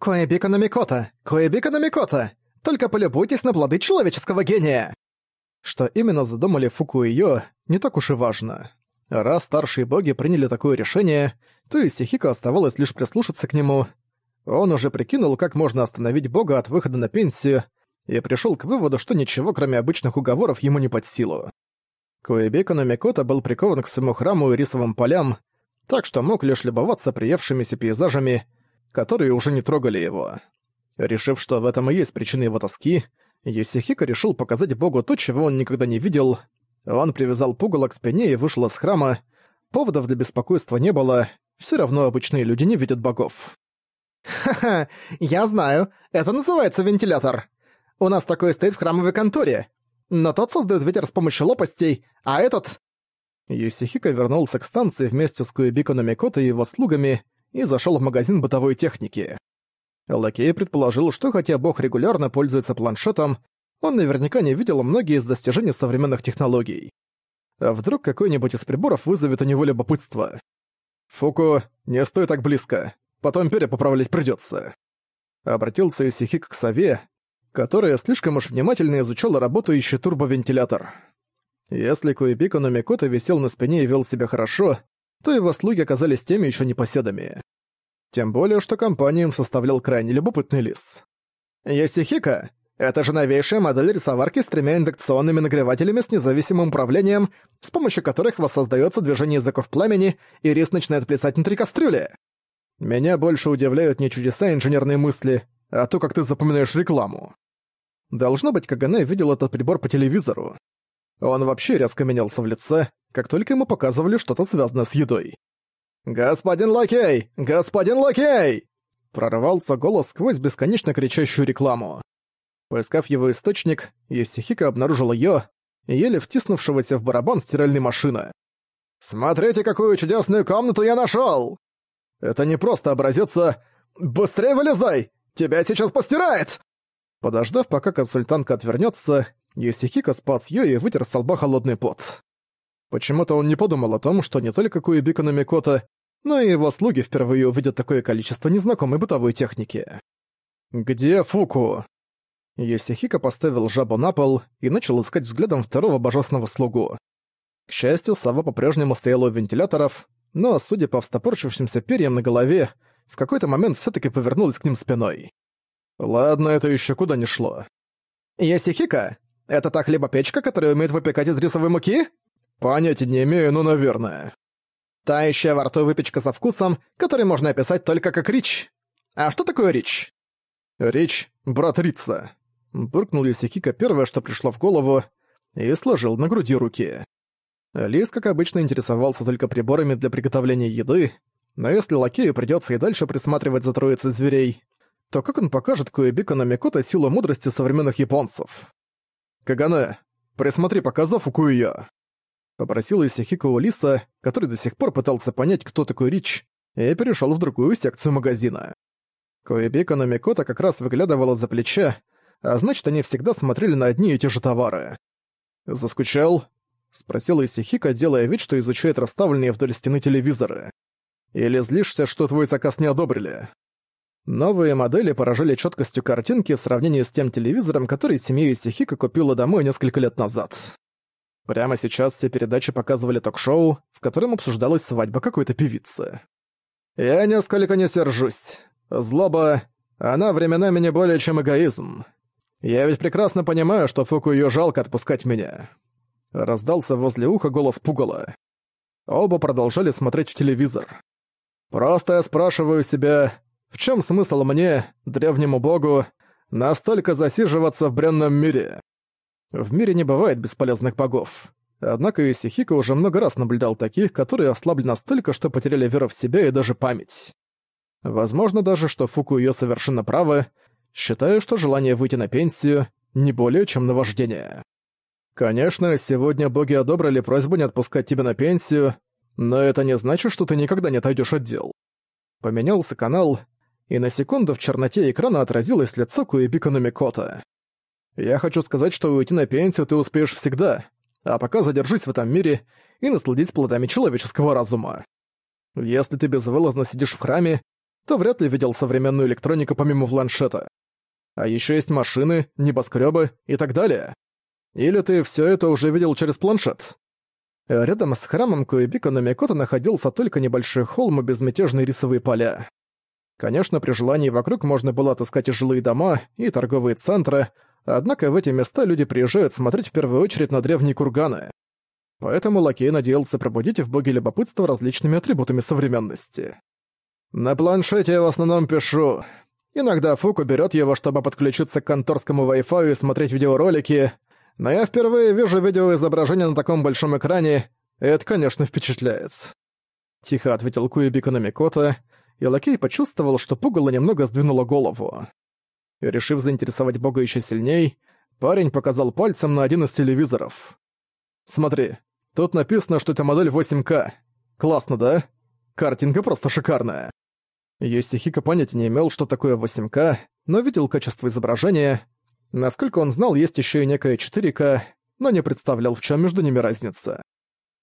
Коэбика Намикота! Коэбика Намикота! Только полюбуйтесь на плоды человеческого гения!» Что именно задумали Фуку и Йо, не так уж и важно. Раз старшие боги приняли такое решение, то и Сихико оставалось лишь прислушаться к нему. Он уже прикинул, как можно остановить бога от выхода на пенсию, и пришел к выводу, что ничего, кроме обычных уговоров, ему не под силу. Коэбека Номикота был прикован к своему храму и рисовым полям, так что мог лишь любоваться приевшимися пейзажами – которые уже не трогали его. Решив, что в этом и есть причина его тоски, Есихико решил показать богу то, чего он никогда не видел. Он привязал пугало к спине и вышел из храма. Поводов для беспокойства не было, все равно обычные люди не видят богов. «Ха-ха, я знаю, это называется вентилятор. У нас такой стоит в храмовой конторе. Но тот создает ветер с помощью лопастей, а этот...» Юсихико вернулся к станции вместе с Куэбико Намикото и его слугами, и зашел в магазин бытовой техники. Лакей предположил, что хотя Бог регулярно пользуется планшетом, он наверняка не видел многие из достижений современных технологий. А вдруг какой-нибудь из приборов вызовет у него любопытство? «Фуку, не стой так близко, потом перепоправлять придется. Обратился Исихик к сове, которая слишком уж внимательно изучала работающий турбовентилятор. Если Куэбико Номикото висел на спине и вел себя хорошо, то его слуги оказались теми еще непоседами. Тем более, что компанию им составлял крайне любопытный лис. Йосихика — это же новейшая модель рисоварки с тремя индукционными нагревателями с независимым управлением, с помощью которых воссоздается движение языков пламени, и рис начинает плясать внутри кастрюли. Меня больше удивляют не чудеса инженерной мысли, а то, как ты запоминаешь рекламу. Должно быть, Кагане видел этот прибор по телевизору. Он вообще резко менялся в лице, как только ему показывали что-то связанное с едой. «Господин Лакей! Господин Лакей!» Прорывался голос сквозь бесконечно кричащую рекламу. Поискав его источник, Есихика обнаружил её, еле втиснувшегося в барабан стиральной машины. «Смотрите, какую чудесную комнату я нашёл! Это не просто образец, а... Быстрее вылезай! Тебя сейчас постирает!» Подождав, пока консультантка отвернётся, Есихика спас её и вытер с лба холодный пот. Почему-то он не подумал о том, что не только Куэбика Намикота, но и его слуги впервые увидят такое количество незнакомой бытовой техники. «Где Фуку?» Йосихико поставил жабу на пол и начал искать взглядом второго божественного слугу. К счастью, сова по-прежнему стояла у вентиляторов, но, судя по встопорчившимся перьям на голове, в какой-то момент все таки повернулась к ним спиной. Ладно, это еще куда не шло. «Йосихико, это та хлебопечка, которая умеет выпекать из рисовой муки?» Понятия не имею, но наверное. тающая во рту выпечка со вкусом, который можно описать только как рич. А что такое рич? Рич — братрица. Буркнул Юсикика первое, что пришло в голову, и сложил на груди руки. Лис, как обычно, интересовался только приборами для приготовления еды, но если лакею придется и дальше присматривать за троицей зверей, то как он покажет Куэбика на Микото силу мудрости современных японцев? «Кагане, присмотри показав у Куэя!» попросил Исихико Лиса, который до сих пор пытался понять, кто такой Рич, и перешел в другую секцию магазина. Коэбика Номикота как раз выглядывала за плеча, а значит, они всегда смотрели на одни и те же товары. «Заскучал?» — спросил Исихика, делая вид, что изучает расставленные вдоль стены телевизоры. «Или злишься, что твой заказ не одобрили?» Новые модели поражали четкостью картинки в сравнении с тем телевизором, который семья Исихика купила домой несколько лет назад. Прямо сейчас все передачи показывали ток-шоу, в котором обсуждалась свадьба какой-то певицы. Я нисколько не сержусь. Злоба, она временами не более чем эгоизм. Я ведь прекрасно понимаю, что Фуку ее жалко отпускать меня. Раздался возле уха голос Пугала. Оба продолжали смотреть в телевизор. Просто я спрашиваю себя, в чем смысл мне, древнему богу, настолько засиживаться в бренном мире? В мире не бывает бесполезных богов. Однако Юсихико уже много раз наблюдал таких, которые ослабли настолько, что потеряли веру в себя и даже память. Возможно даже, что Фуку ее совершенно правы, считая, что желание выйти на пенсию не более чем наваждение. Конечно, сегодня боги одобрили просьбу не отпускать тебя на пенсию, но это не значит, что ты никогда не отойдешь от дел. Поменялся канал, и на секунду в черноте экрана отразилось лицо Куэбиканумикота. Я хочу сказать, что уйти на пенсию ты успеешь всегда, а пока задержись в этом мире и насладись плодами человеческого разума. Если ты безвылазно сидишь в храме, то вряд ли видел современную электронику помимо планшета. А еще есть машины, небоскребы и так далее. Или ты все это уже видел через планшет? Рядом с храмом Куэбика на Микото находился только небольшой холм и безмятежные рисовые поля. Конечно, при желании вокруг можно было отыскать и жилые дома, и торговые центры, Однако в эти места люди приезжают смотреть в первую очередь на древние курганы. Поэтому Лакей надеялся пробудить в боге любопытство различными атрибутами современности. «На планшете я в основном пишу. Иногда Фуку берет его, чтобы подключиться к конторскому Wi-Fi и смотреть видеоролики, но я впервые вижу видеоизображение на таком большом экране, и это, конечно, впечатляет». Тихо ответил Куиби Канамикота, и Лакей почувствовал, что пугало немного сдвинуло голову. Решив заинтересовать Бога еще сильней, парень показал пальцем на один из телевизоров. «Смотри, тут написано, что это модель 8К. Классно, да? Картинка просто шикарная». Йосихико понятия не имел, что такое 8К, но видел качество изображения. Насколько он знал, есть еще и некое 4К, но не представлял, в чем между ними разница.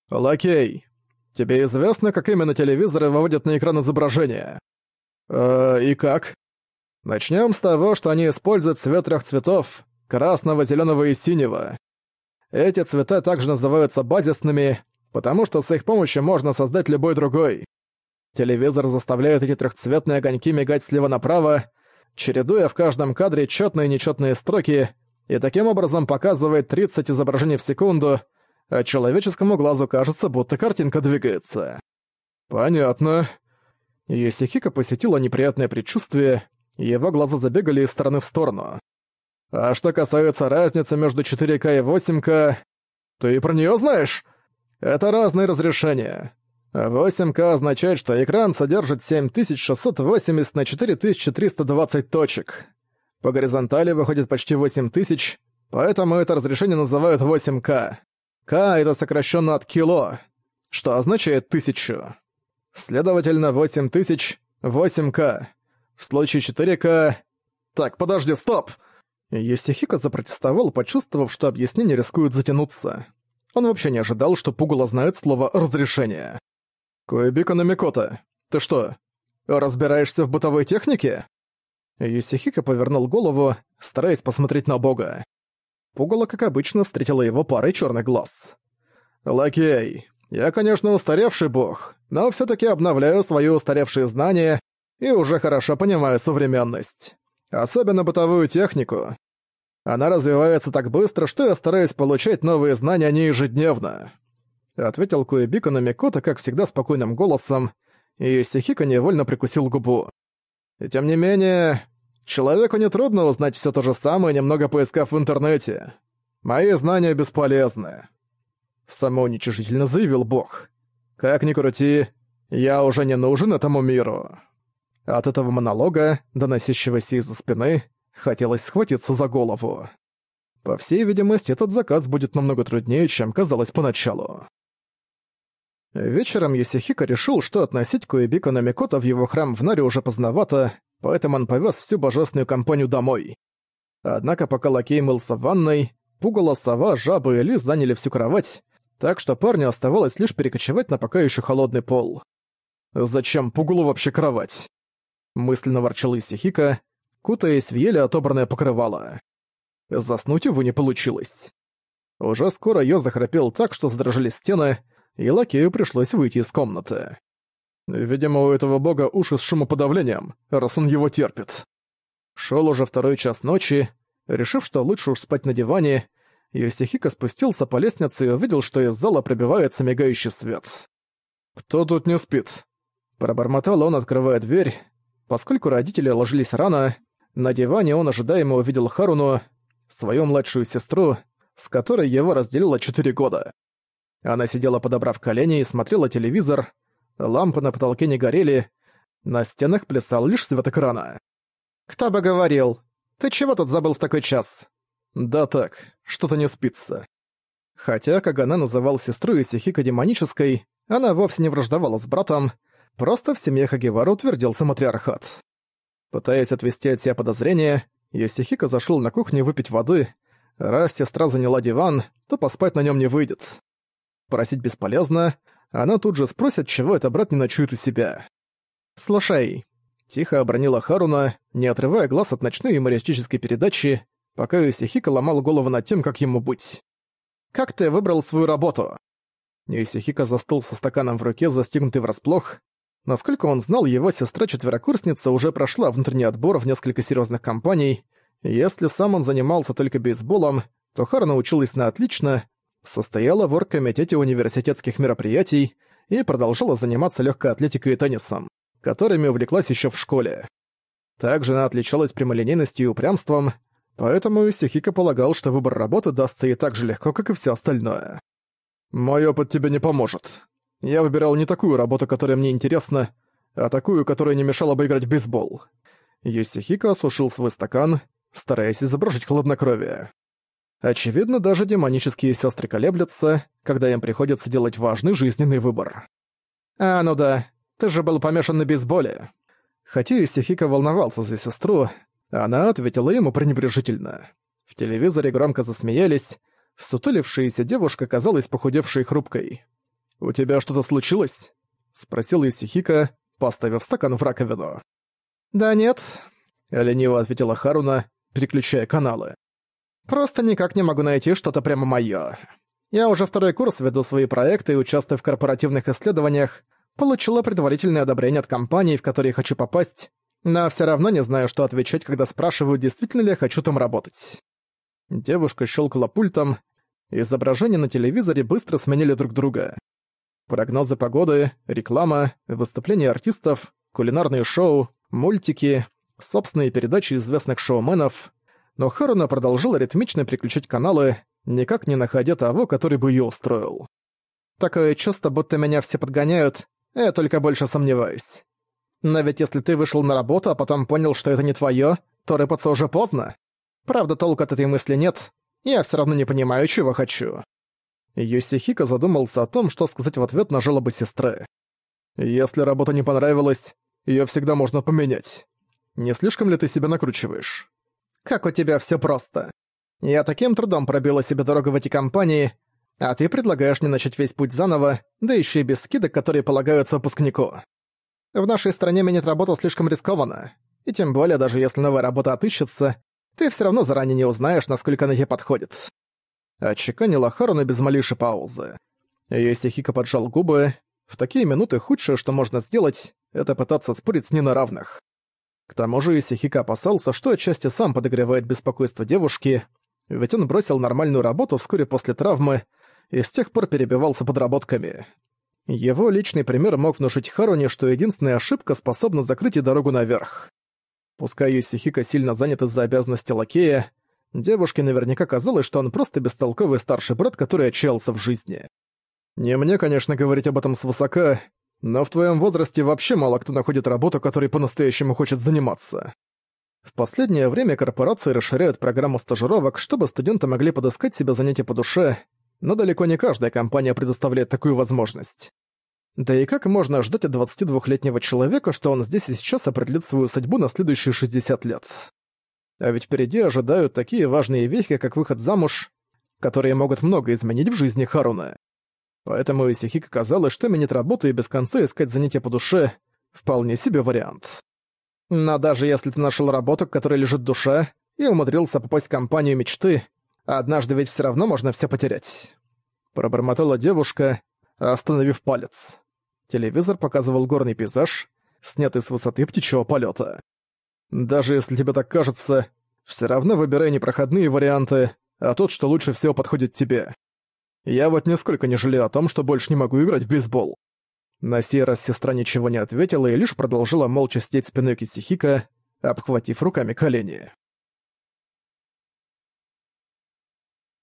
«Лакей, тебе известно, как именно телевизоры выводят на экран изображение?» «Э, и как?» Начнем с того, что они используют цвет трех цветов – красного, зеленого и синего. Эти цвета также называются базисными, потому что с их помощью можно создать любой другой. Телевизор заставляет эти трехцветные огоньки мигать слева направо, чередуя в каждом кадре четные и нечетные строки, и таким образом показывает 30 изображений в секунду, а человеческому глазу кажется, будто картинка двигается. Понятно. Есихика посетила неприятное предчувствие, его глаза забегали из стороны в сторону. «А что касается разницы между 4К и 8К, ты про неё знаешь? Это разные разрешения. 8К означает, что экран содержит 7680 на 4320 точек. По горизонтали выходит почти 8000, поэтому это разрешение называют 8К. К — это сокращенно от кило, что означает тысячу. Следовательно, 8000 — 8К. В случае Четырика... Так, подожди, стоп!» Йосихико запротестовал, почувствовав, что объяснения рискуют затянуться. Он вообще не ожидал, что Пугало знает слово «разрешение». «Коэбико Намикота, ты что, разбираешься в бытовой технике?» Йосихико повернул голову, стараясь посмотреть на бога. Пугало, как обычно, встретила его парой черных глаз. «Лакей, я, конечно, устаревший бог, но все таки обновляю свои устаревшие знания и уже хорошо понимаю современность. Особенно бытовую технику. Она развивается так быстро, что я стараюсь получать новые знания не ежедневно». Ответил Куэбико на Микото, как всегда, спокойным голосом, и Сихико невольно прикусил губу. И тем не менее, человеку нетрудно узнать все то же самое, немного поискав в интернете. Мои знания бесполезны. Самоуничижительно заявил Бог. «Как ни крути, я уже не нужен этому миру». От этого монолога, доносящегося из-за спины, хотелось схватиться за голову. По всей видимости, этот заказ будет намного труднее, чем казалось поначалу. Вечером Есихика решил, что относить Куэбико Намикота в его храм в Наре уже поздновато, поэтому он повез всю божественную компанию домой. Однако пока лакей мылся в ванной, пугало, сова, жаба и лис заняли всю кровать, так что парню оставалось лишь перекочевать на пока еще холодный пол. Зачем пугулу вообще кровать? Мысленно ворчала Исихика, кутаясь в еле отобранное покрывало. Заснуть его не получилось. Уже скоро Йо захрапел так, что задрожали стены, и Лакею пришлось выйти из комнаты. Видимо, у этого бога уши с шумоподавлением, раз он его терпит. Шел уже второй час ночи, решив, что лучше уж спать на диване, Йосихико спустился по лестнице и увидел, что из зала пробивается мигающий свет. «Кто тут не спит?» Пробормотал он, открывая дверь, Поскольку родители ложились рано, на диване он ожидаемо увидел Харуну, свою младшую сестру, с которой его разделило 4 года. Она сидела, подобрав колени, и смотрела телевизор, лампы на потолке не горели, на стенах плясал лишь свет экрана. «Кто бы говорил? Ты чего тут забыл в такой час?» «Да так, что-то не спится». Хотя как она называла сестру Исихика демонической, она вовсе не враждовала с братом, Просто в семье Хагевара утвердился матриархат. Пытаясь отвести от себя подозрения, Есихика зашел на кухню выпить воды. Раз сестра заняла диван, то поспать на нем не выйдет. Просить бесполезно, она тут же спросит, чего это брат не ночует у себя. «Слушай», — тихо обронила Харуна, не отрывая глаз от ночной юмористической передачи, пока Юсихика ломал голову над тем, как ему быть. «Как ты выбрал свою работу?» Юсихика застыл со стаканом в руке, застегнутый врасплох, Насколько он знал, его сестра-четверокурсница уже прошла внутренний отбор в несколько серьезных компаний. Если сам он занимался только бейсболом, то Харна училась на отлично, состояла в оргкомитете университетских мероприятий и продолжала заниматься легкой атлетикой и теннисом, которыми увлеклась еще в школе. Также она отличалась прямолинейностью и упрямством, поэтому Исихика полагал, что выбор работы дастся ей так же легко, как и все остальное. «Мой опыт тебе не поможет», я выбирал не такую работу, которая мне интересна, а такую, которая не мешала бы играть в бейсбол. Йосихико осушил свой стакан, стараясь изображать хладнокровие. Очевидно, даже демонические сестры колеблятся, когда им приходится делать важный жизненный выбор. «А, ну да, ты же был помешан на бейсболе». Хотя Исихика волновался за сестру, она ответила ему пренебрежительно. В телевизоре громко засмеялись, сутулившаяся девушка казалась похудевшей и хрупкой. «У тебя что-то случилось?» — спросила Исихика, поставив стакан в раковину. «Да нет», — лениво ответила Харуна, переключая каналы. «Просто никак не могу найти что-то прямо моё. Я уже второй курс веду свои проекты и участвую в корпоративных исследованиях, получила предварительное одобрение от компании, в которые хочу попасть, но все равно не знаю, что отвечать, когда спрашивают, действительно ли я хочу там работать». Девушка щелкала пультом, изображения на телевизоре быстро сменили друг друга прогнозы погоды, реклама, выступления артистов, кулинарные шоу, мультики, собственные передачи известных шоуменов. Но Харона продолжила ритмично переключать каналы, никак не находя того, который бы ее устроил. Такое э, чувство, будто меня все подгоняют, я только больше сомневаюсь. Но ведь если ты вышел на работу, а потом понял, что это не твое, то рыпаться уже поздно. Правда, толку от этой мысли нет, я все равно не понимаю, чего хочу. Юсихика задумался о том, что сказать в ответ на жалобы сестры. «Если работа не понравилась, ее всегда можно поменять. Не слишком ли ты себя накручиваешь?» «Как у тебя все просто. Я таким трудом пробила себе дорогу в эти компании, а ты предлагаешь мне начать весь путь заново, да еще и без скидок, которые полагаются выпускнику. В нашей стране менять работу слишком рискованно, и тем более даже если новая работа отыщется, ты все равно заранее не узнаешь, насколько она тебе подходит отчеканила Харона без малейшей паузы. Йосихико поджал губы. В такие минуты худшее, что можно сделать, это пытаться спорить с ней на равных. К тому же Йосихико опасался, что отчасти сам подогревает беспокойство девушки, ведь он бросил нормальную работу вскоре после травмы и с тех пор перебивался подработками. Его личный пример мог внушить Харуне, что единственная ошибка способна закрыть и дорогу наверх. Пускай Юсихика сильно занят из-за обязанности лакея, Девушке наверняка казалось, что он просто бестолковый старший брат, который отчаялся в жизни. Не мне, конечно, говорить об этом свысока, но в твоем возрасте вообще мало кто находит работу, которой по-настоящему хочет заниматься. В последнее время корпорации расширяют программу стажировок, чтобы студенты могли подыскать себе занятия по душе, но далеко не каждая компания предоставляет такую возможность. Да и как можно ждать от 22-летнего человека, что он здесь и сейчас определит свою судьбу на следующие 60 лет? А ведь впереди ожидают такие важные вехи, как выход замуж, которые могут много изменить в жизни Харуна. Поэтому Исихика казалось, что менять работу и без конца искать занятия по душе – вполне себе вариант. Но даже если ты нашел работу, которая которой лежит душе, и умудрился попасть в компанию мечты, однажды ведь все равно можно все потерять. Пробормотала девушка, остановив палец. Телевизор показывал горный пейзаж, снятый с высоты птичьего полета. Даже если тебе так кажется, все равно выбирай непроходные варианты, а тот, что лучше всего подходит тебе. Я вот нисколько не жалею о том, что больше не могу играть в бейсбол». На сей раз сестра ничего не ответила и лишь продолжила молча сидеть спиной Кисихика, обхватив руками колени.